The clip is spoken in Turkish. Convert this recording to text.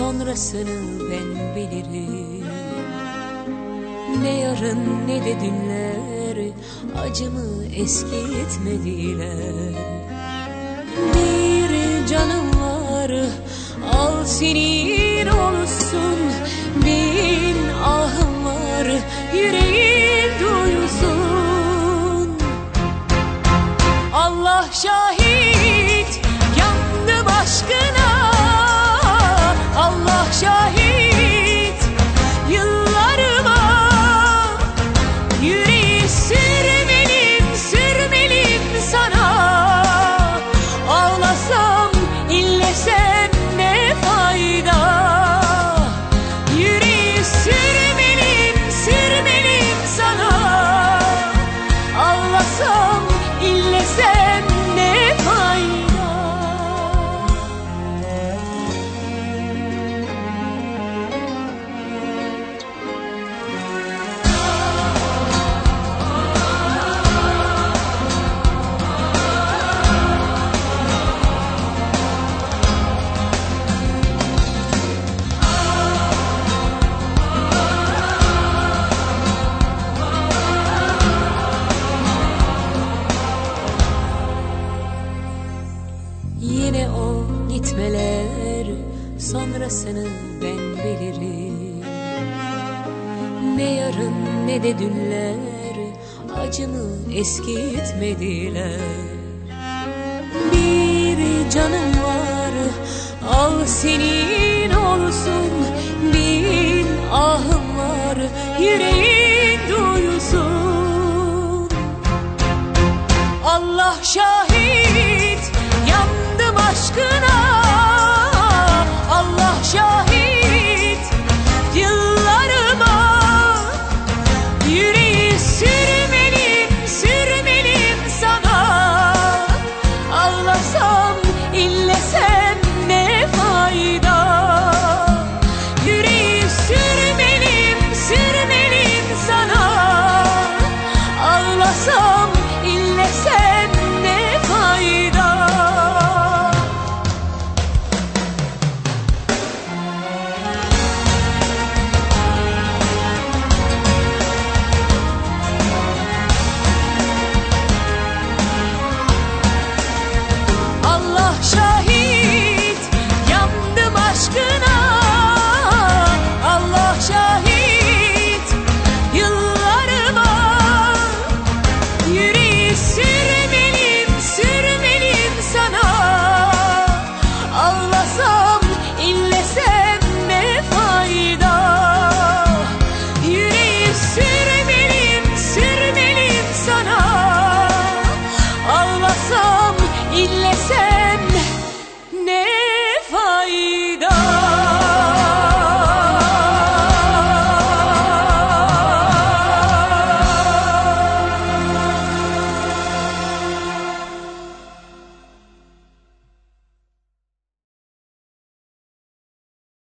sonrasını ben bilirim. Ne yarın ne de dünler acımı eskitmediler Bir canım var al senin olsun. Bin ahım var yüreğin duysun Allah şahit Yine o gitmeler sonrasını ben bilirim. Ne yarın ne de dünler acımı eskitmediler. Bir canım var al senin olsun. Bin ahım var yüreğin duysun. Allah şahit